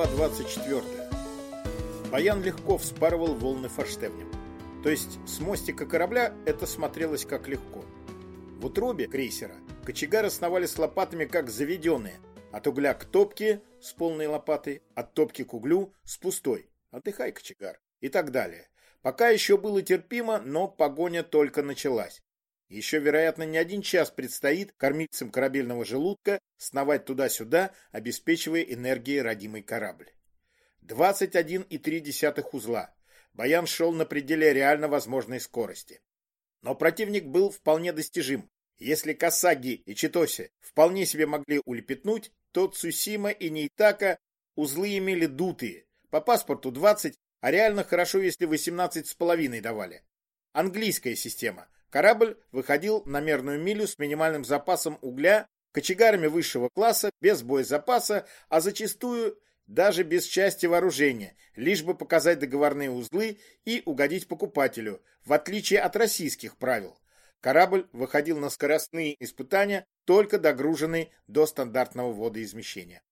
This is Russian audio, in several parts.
Глава 24. Баян легко вспарывал волны форштевнем. То есть с мостика корабля это смотрелось как легко. В утробе крейсера кочегары сновали с лопатами как заведенные. От угля к топке с полной лопатой, от топки к углю с пустой. Отдыхай, кочегар. И так далее. Пока еще было терпимо, но погоня только началась. Еще, вероятно, не один час предстоит кормильцам корабельного желудка сновать туда-сюда, обеспечивая энергией родимый корабль. 21,3 узла. Баян шел на пределе реально возможной скорости. Но противник был вполне достижим. Если Касаги и Читоси вполне себе могли улепетнуть, то Цусима и Нейтака узлы имели дутые. По паспорту 20, а реально хорошо, если 18 с половиной давали. Английская система – Корабль выходил на мерную милю с минимальным запасом угля, кочегарами высшего класса, без боезапаса, а зачастую даже без части вооружения, лишь бы показать договорные узлы и угодить покупателю, в отличие от российских правил. Корабль выходил на скоростные испытания, только догруженный до стандартного водоизмещения.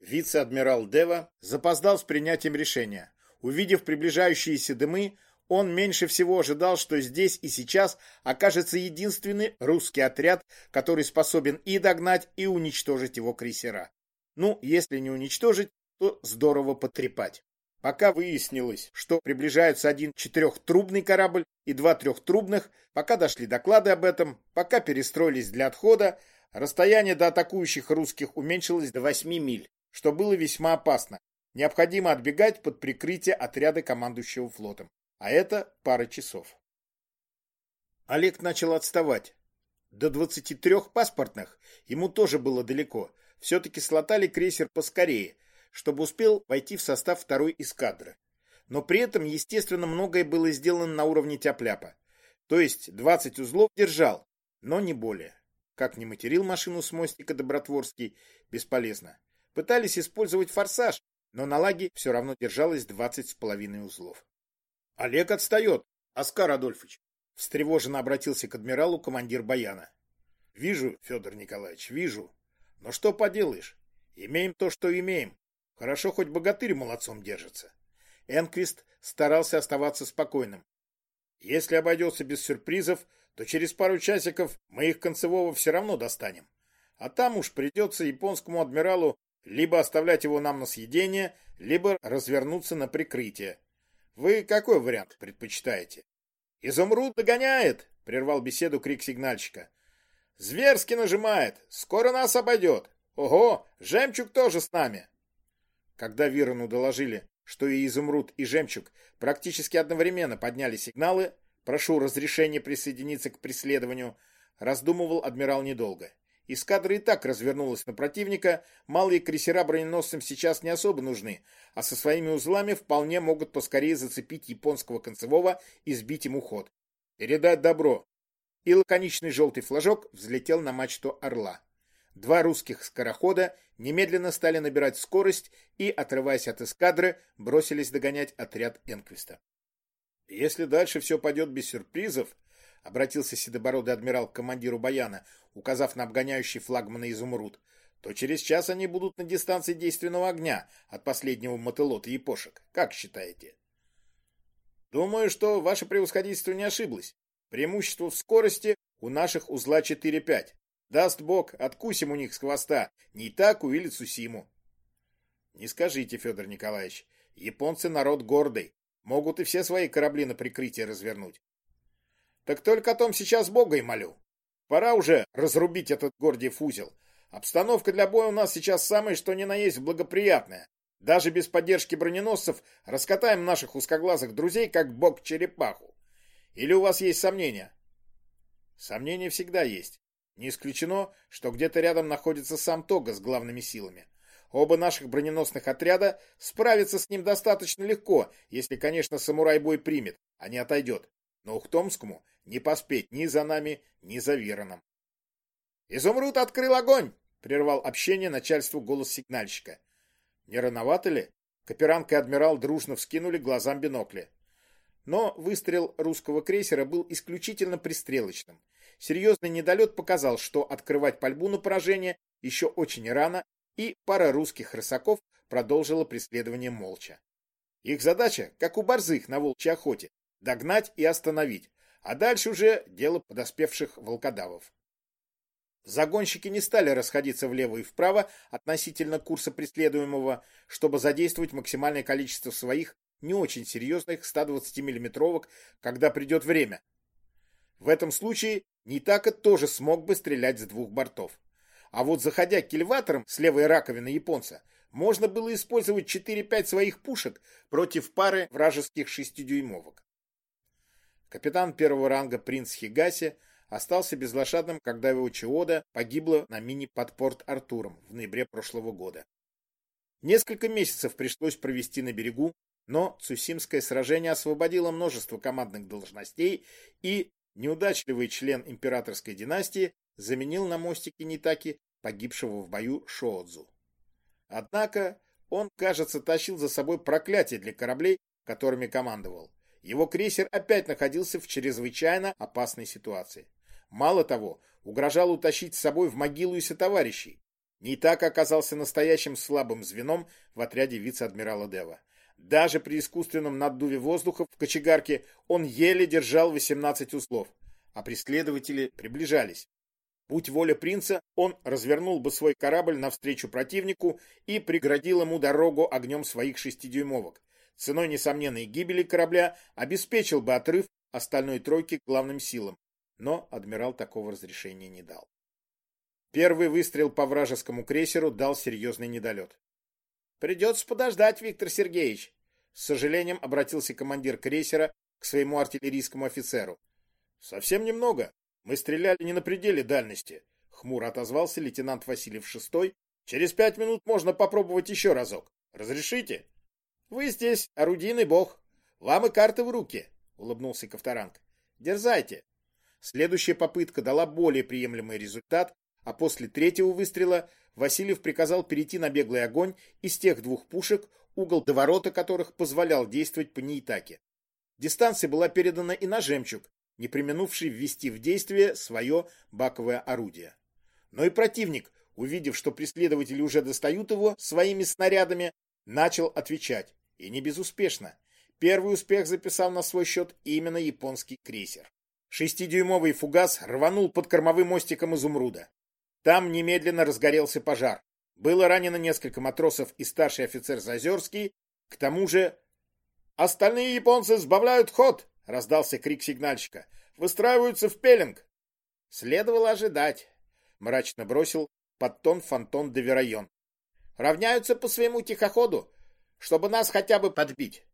Вице-адмирал Дева запоздал с принятием решения. Увидев приближающиеся дымы, он меньше всего ожидал, что здесь и сейчас окажется единственный русский отряд, который способен и догнать, и уничтожить его крейсера. Ну, если не уничтожить, то здорово потрепать. Пока выяснилось, что приближаются один четырехтрубный корабль и два трехтрубных, пока дошли доклады об этом, пока перестроились для отхода, расстояние до атакующих русских уменьшилось до 8 миль, что было весьма опасно. Необходимо отбегать под прикрытие отряда командующего флотом а это пара часов. Олег начал отставать. До 23 паспортных ему тоже было далеко. Все-таки слотали крейсер поскорее, чтобы успел войти в состав второй эскадры. Но при этом, естественно, многое было сделано на уровне тяпляпа. То есть 20 узлов держал, но не более. Как не материл машину с мостика Добротворский, бесполезно. Пытались использовать форсаж, но на лаге все равно держалось 20 с половиной узлов. Олег отстает, Оскар Адольфович. Встревоженно обратился к адмиралу командир Баяна. Вижу, Федор Николаевич, вижу. Но что поделаешь? Имеем то, что имеем. Хорошо, хоть богатырь молодцом держится. Энквист старался оставаться спокойным. Если обойдется без сюрпризов, то через пару часиков мы их концевого все равно достанем. А там уж придется японскому адмиралу либо оставлять его нам на съедение, либо развернуться на прикрытие. Вы какой вариант предпочитаете? Изумруд догоняет, прервал беседу крик сигнальщика. Зверски нажимает, скоро нас обойдет. Ого, жемчуг тоже с нами. Когда Вирону доложили, что и изумруд, и жемчуг практически одновременно подняли сигналы, прошу разрешения присоединиться к преследованию, раздумывал адмирал недолго. Эскадра и так развернулась на противника, малые крейсера броненосцам сейчас не особо нужны, а со своими узлами вполне могут поскорее зацепить японского концевого и сбить ему ход. Передать добро. И лаконичный желтый флажок взлетел на мачту «Орла». Два русских скорохода немедленно стали набирать скорость и, отрываясь от эскадры, бросились догонять отряд Энквиста. Если дальше все пойдет без сюрпризов, обратился седобородый адмирал к командиру Баяна, указав на обгоняющий флагмана изумруд, то через час они будут на дистанции действенного огня от последнего мотылота япошек. Как считаете? Думаю, что ваше превосходительство не ошиблось. Преимущество в скорости у наших узла 4-5. Даст бог, откусим у них с хвоста Нейтаку или Цусиму. Не скажите, Федор Николаевич, японцы народ гордый, могут и все свои корабли на прикрытие развернуть. Так только о том сейчас Бога и молю. Пора уже разрубить этот Гордиев узел. Обстановка для боя у нас сейчас самая что ни на есть благоприятная. Даже без поддержки броненосцев раскатаем наших узкоглазых друзей, как бог черепаху. Или у вас есть сомнения? Сомнения всегда есть. Не исключено, что где-то рядом находится сам Тога с главными силами. Оба наших броненосных отряда справятся с ним достаточно легко, если, конечно, самурай бой примет, а не отойдет. Но Ухтомскому не поспеть ни за нами, ни за Вироном. «Изумруд открыл огонь!» — прервал общение начальству голос сигнальщика. «Не рановато ли?» Каперанг и адмирал дружно вскинули глазам бинокли. Но выстрел русского крейсера был исключительно пристрелочным. Серьезный недолет показал, что открывать пальбу на поражение еще очень рано, и пара русских рысаков продолжила преследование молча. Их задача, как у борзых на волчьей охоте, догнать и остановить, а дальше уже дело подоспевших волкодавов. Загонщики не стали расходиться влево и вправо относительно курса преследуемого, чтобы задействовать максимальное количество своих не очень серьезных 120 миллиметровок, когда придет время. В этом случае Нитака тоже смог бы стрелять с двух бортов. А вот заходя к элеваторам с левой раковины японца, можно было использовать 4-5 своих пушек против пары вражеских шестидюймовок. Капитан первого ранга принц Хигаси остался безлошадным, когда его Чиода погибла на мини под Порт-Артуром в ноябре прошлого года. Несколько месяцев пришлось провести на берегу, но Цусимское сражение освободило множество командных должностей, и неудачливый член императорской династии заменил на мостике Нитаки погибшего в бою Шоодзу. Однако он, кажется, тащил за собой проклятие для кораблей, которыми командовал. Его крейсер опять находился в чрезвычайно опасной ситуации. Мало того, угрожал утащить с собой в могилу и сотоварищей. Не так оказался настоящим слабым звеном в отряде вице-адмирала Дева. Даже при искусственном наддуве воздуха в кочегарке он еле держал 18 узлов, а преследователи приближались. Будь воля принца, он развернул бы свой корабль навстречу противнику и преградил ему дорогу огнем своих шестидюймовок. Ценой несомненной гибели корабля обеспечил бы отрыв остальной тройки к главным силам, но адмирал такого разрешения не дал. Первый выстрел по вражескому крейсеру дал серьезный недолет. «Придется подождать, Виктор Сергеевич», — с сожалением обратился командир крейсера к своему артиллерийскому офицеру. «Совсем немного. Мы стреляли не на пределе дальности», — хмуро отозвался лейтенант Васильев шестой. «Через пять минут можно попробовать еще разок. Разрешите?» «Вы здесь орудийный бог. Вам и карты в руки», — улыбнулся Ковторанг. «Дерзайте». Следующая попытка дала более приемлемый результат, а после третьего выстрела Васильев приказал перейти на беглый огонь из тех двух пушек, угол до ворота которых позволял действовать по Неитаке. Дистанция была передана и на «Жемчуг», не применувший ввести в действие свое баковое орудие. Но и противник, увидев, что преследователи уже достают его своими снарядами, начал отвечать, и не безуспешно. Первый успех записал на свой счет именно японский крейсер. Шестидюймовый фугас рванул под кормовым мостиком изумруда. Там немедленно разгорелся пожар. Было ранено несколько матросов и старший офицер Зазерский. К тому же... «Остальные японцы сбавляют ход!» — раздался крик сигнальщика. «Выстраиваются в пеленг!» «Следовало ожидать», — мрачно бросил под тон Фантон де Верайон. «Равняются по своему тихоходу, чтобы нас хотя бы подбить.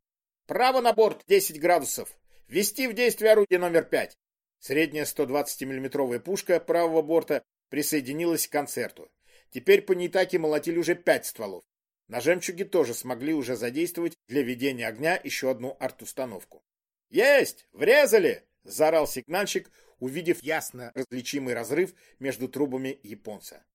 Право на борт 10 градусов. Ввести в действие орудие номер 5. Средняя 120 миллиметровая пушка правого борта присоединилась к концерту. Теперь по Нитаке молотили уже пять стволов. На «Жемчуге» тоже смогли уже задействовать для ведения огня еще одну арт-установку. «Есть! Врезали!» – заорал сигнальщик, увидев ясно различимый разрыв между трубами японца.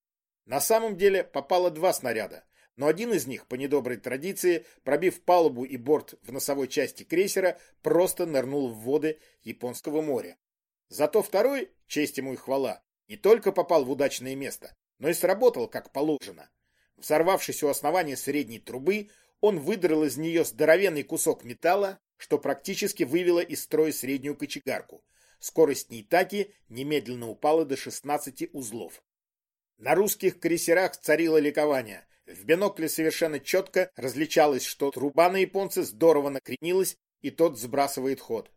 На самом деле попало два снаряда, но один из них, по недоброй традиции, пробив палубу и борт в носовой части крейсера, просто нырнул в воды Японского моря. Зато второй, честь ему и хвала, не только попал в удачное место, но и сработал как положено. Взорвавшись у основания средней трубы, он выдрал из нее здоровенный кусок металла, что практически вывело из строя среднюю кочегарку. Скорость Нейтаки немедленно упала до 16 узлов. На русских крейсерах царило ликование. В бинокле совершенно четко различалось, что труба на японце здорово накренилась, и тот сбрасывает ход.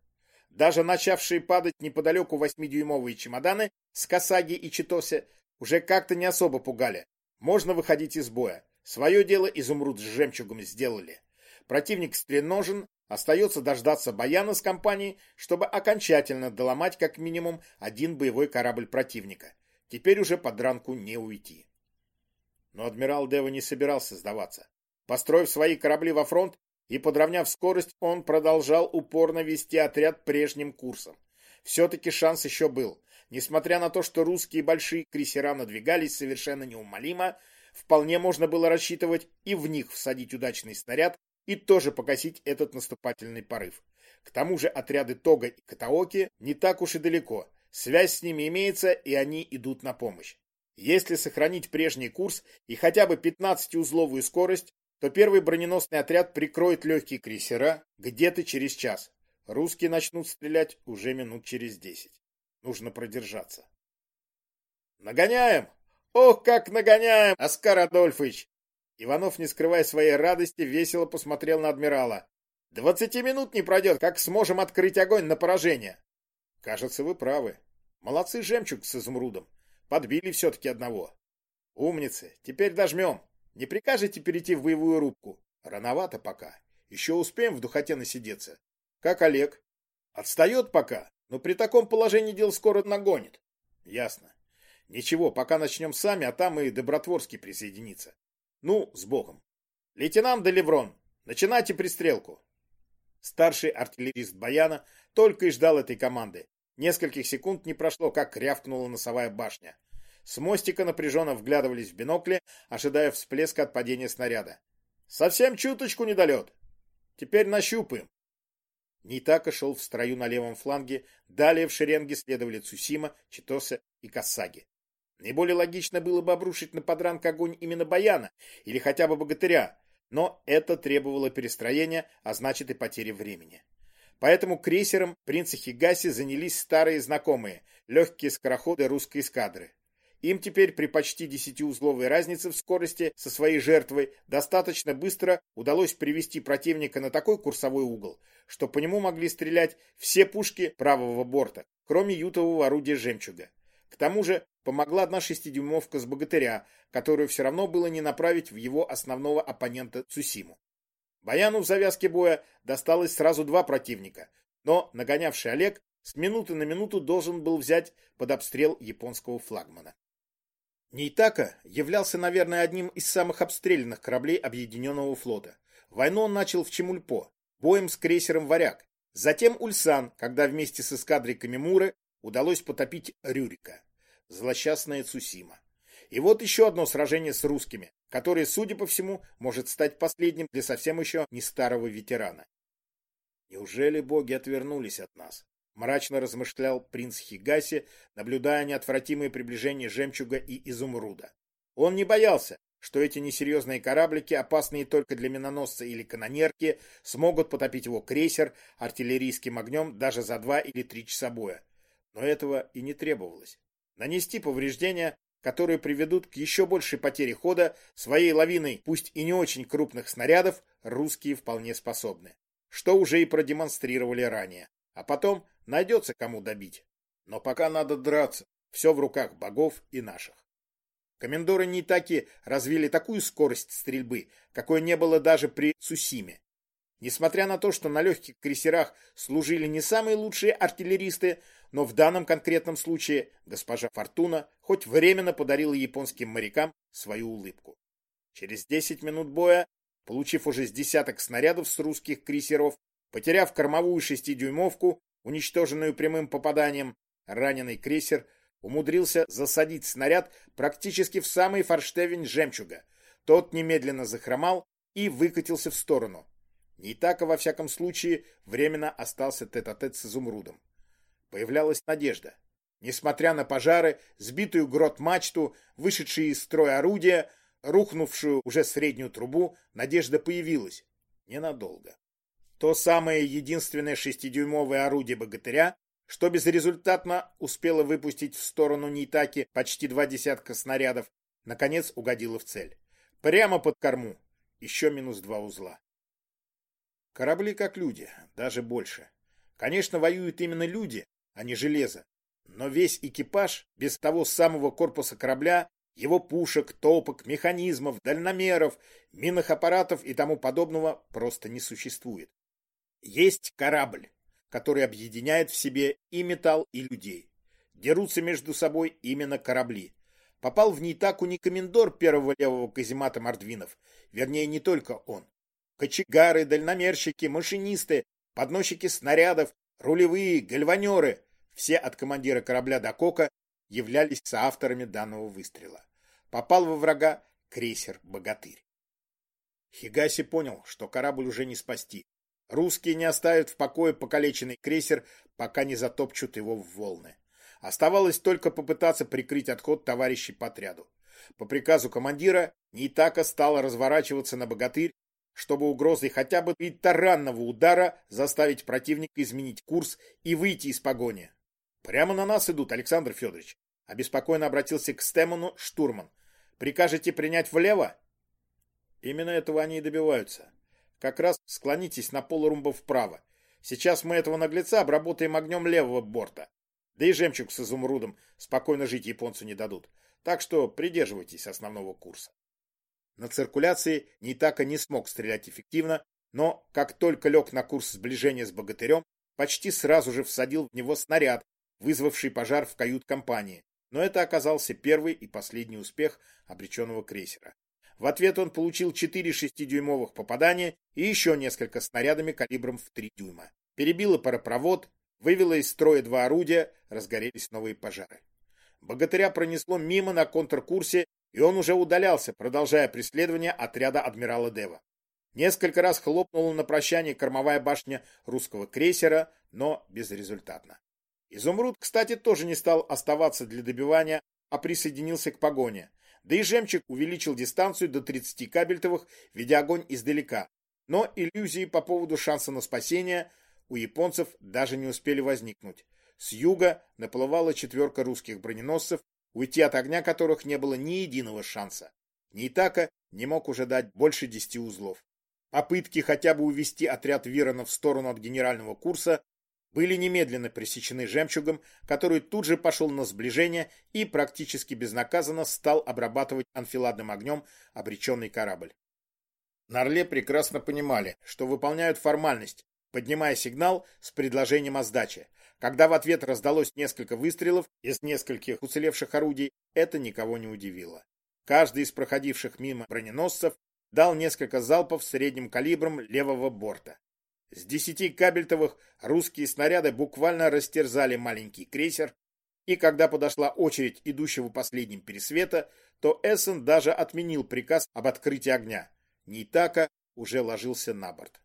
Даже начавшие падать неподалеку восьмидюймовые чемоданы с Касаги и Читосе уже как-то не особо пугали. Можно выходить из боя. Свое дело изумруд с жемчугом сделали. Противник стреножен, остается дождаться Баяна с компанией, чтобы окончательно доломать как минимум один боевой корабль противника. Теперь уже под ранку не уйти. Но адмирал Дева не собирался сдаваться. Построив свои корабли во фронт, и, подровняв скорость, он продолжал упорно вести отряд прежним курсом. Все-таки шанс еще был. Несмотря на то, что русские большие крейсера надвигались совершенно неумолимо, вполне можно было рассчитывать и в них всадить удачный снаряд и тоже погасить этот наступательный порыв. К тому же отряды Тога и Катаоки не так уж и далеко. Связь с ними имеется, и они идут на помощь. Если сохранить прежний курс и хотя бы 15-узловую скорость, то первый броненосный отряд прикроет легкие крейсера где-то через час. Русские начнут стрелять уже минут через десять. Нужно продержаться. «Нагоняем! Ох, как нагоняем, Оскар Адольфович!» Иванов, не скрывая своей радости, весело посмотрел на адмирала. «Двадцати минут не пройдет, как сможем открыть огонь на поражение!» «Кажется, вы правы. Молодцы жемчуг с изумрудом. Подбили все-таки одного. Умницы, теперь дожмем. Не прикажете перейти в боевую рубку? Рановато пока. Еще успеем в духоте насидеться. Как Олег? Отстает пока, но при таком положении дел скоро нагонит. Ясно. Ничего, пока начнем сами, а там и Добротворский присоединится. Ну, с Богом. Лейтенант Делеврон, начинайте пристрелку. Старший артиллерист Баяна только и ждал этой команды. Нескольких секунд не прошло, как рявкнула носовая башня. С мостика напряженно вглядывались в бинокли, ожидая всплеска от падения снаряда. «Совсем чуточку недолет! Теперь нащупаем!» Нитака шел в строю на левом фланге, далее в шеренге следовали Цусима, Читоса и Кассаги. Наиболее логично было бы обрушить на подранг огонь именно Баяна или хотя бы Богатыря, но это требовало перестроения, а значит и потери времени. Поэтому крейсером принца Хигаси занялись старые знакомые, легкие скороходы русской эскадры. Им теперь при почти десятиузловой разнице в скорости со своей жертвой достаточно быстро удалось привести противника на такой курсовой угол, что по нему могли стрелять все пушки правого борта, кроме ютового орудия «Жемчуга». К тому же помогла одна шестидюймовка с «Богатыря», которую все равно было не направить в его основного оппонента Цусиму. Баяну в завязке боя досталось сразу два противника, но нагонявший Олег с минуты на минуту должен был взять под обстрел японского флагмана. Нейтака являлся, наверное, одним из самых обстрелянных кораблей Объединенного флота. Войну он начал в Чемульпо, боем с крейсером «Варяг», затем Ульсан, когда вместе с эскадрой Камимуры удалось потопить Рюрика, злосчастная Цусима. И вот еще одно сражение с русскими, которое, судя по всему, может стать последним для совсем еще не старого ветерана. Неужели боги отвернулись от нас? Мрачно размышлял принц Хигаси, наблюдая неотвратимое приближение жемчуга и изумруда. Он не боялся, что эти несерьезные кораблики, опасные только для миноносца или канонерки, смогут потопить его крейсер артиллерийским огнем даже за два или три часа боя. Но этого и не требовалось. Нанести повреждения, которые приведут к еще большей потере хода, своей лавиной, пусть и не очень крупных снарядов, русские вполне способны. Что уже и продемонстрировали ранее. А потом Найдется кому добить. Но пока надо драться. Все в руках богов и наших. Комендоры Нитаки развили такую скорость стрельбы, какой не было даже при Цусиме. Несмотря на то, что на легких крейсерах служили не самые лучшие артиллеристы, но в данном конкретном случае госпожа Фортуна хоть временно подарила японским морякам свою улыбку. Через 10 минут боя, получив уже с десяток снарядов с русских крейсеров, потеряв кормовую шестидюймовку, уничтоженную прямым попаданием, раненый крейсер умудрился засадить снаряд практически в самый форштевень жемчуга. Тот немедленно захромал и выкатился в сторону. Нейтака, во всяком случае, временно остался тет-а-тет -тет с изумрудом. Появлялась надежда. Несмотря на пожары, сбитую грот-мачту, вышедшие из строя орудия, рухнувшую уже среднюю трубу, надежда появилась. Ненадолго. То самое единственное шестидюймовое орудие богатыря, что безрезультатно успело выпустить в сторону Нитаки почти два десятка снарядов, наконец угодило в цель. Прямо под корму. Еще минус два узла. Корабли как люди, даже больше. Конечно, воюют именно люди, а не железо. Но весь экипаж, без того самого корпуса корабля, его пушек, топок, механизмов, дальномеров, минных аппаратов и тому подобного просто не существует. Есть корабль, который объединяет в себе и металл, и людей. Дерутся между собой именно корабли. Попал в Нейтаку не комендор первого левого каземата Мордвинов, вернее, не только он. Кочегары, дальномерщики, машинисты, подносчики снарядов, рулевые, гальванеры, все от командира корабля до кока, являлись соавторами данного выстрела. Попал во врага крейсер «Богатырь». Хигаси понял, что корабль уже не спасти. Русские не оставят в покое покалеченный крейсер, пока не затопчут его в волны. Оставалось только попытаться прикрыть отход товарищей по отряду. По приказу командира Нейтака стала разворачиваться на богатырь, чтобы угрозой хотя бы и таранного удара заставить противника изменить курс и выйти из погони. «Прямо на нас идут, Александр Федорович», — обеспокоенно обратился к Стемону штурман. «Прикажете принять влево?» Именно этого они и добиваются. Как раз склонитесь на полурумба вправо. Сейчас мы этого наглеца обработаем огнем левого борта. Да и жемчуг с изумрудом спокойно жить японцу не дадут. Так что придерживайтесь основного курса. На циркуляции Нитака не смог стрелять эффективно, но как только лег на курс сближения с богатырем, почти сразу же всадил в него снаряд, вызвавший пожар в кают-компании. Но это оказался первый и последний успех обреченного крейсера. В ответ он получил 4 6-дюймовых попадания и еще несколько снарядами калибром в 3 дюйма. Перебило паропровод, вывело из строя два орудия, разгорелись новые пожары. Богатыря пронесло мимо на контркурсе, и он уже удалялся, продолжая преследование отряда адмирала Дева. Несколько раз хлопнула на прощание кормовая башня русского крейсера, но безрезультатно. Изумруд, кстати, тоже не стал оставаться для добивания, а присоединился к погоне. Да и Жемчуг увеличил дистанцию до 30 кабельтовых, ведя огонь издалека. Но иллюзии по поводу шанса на спасение у японцев даже не успели возникнуть. С юга наплывала четверка русских броненосцев, уйти от огня которых не было ни единого шанса. Нейтака не мог уже дать больше десяти узлов. Попытки хотя бы увести отряд Вирона в сторону от генерального курса были немедленно пресечены жемчугом, который тут же пошел на сближение и практически безнаказанно стал обрабатывать анфиладным огнем обреченный корабль. На Орле прекрасно понимали, что выполняют формальность, поднимая сигнал с предложением о сдаче. Когда в ответ раздалось несколько выстрелов из нескольких уцелевших орудий, это никого не удивило. Каждый из проходивших мимо броненосцев дал несколько залпов средним калибром левого борта. С десяти кабельтовых русские снаряды буквально растерзали маленький крейсер, и когда подошла очередь идущего последним пересвета, то Эссен даже отменил приказ об открытии огня. Нейтака уже ложился на борт.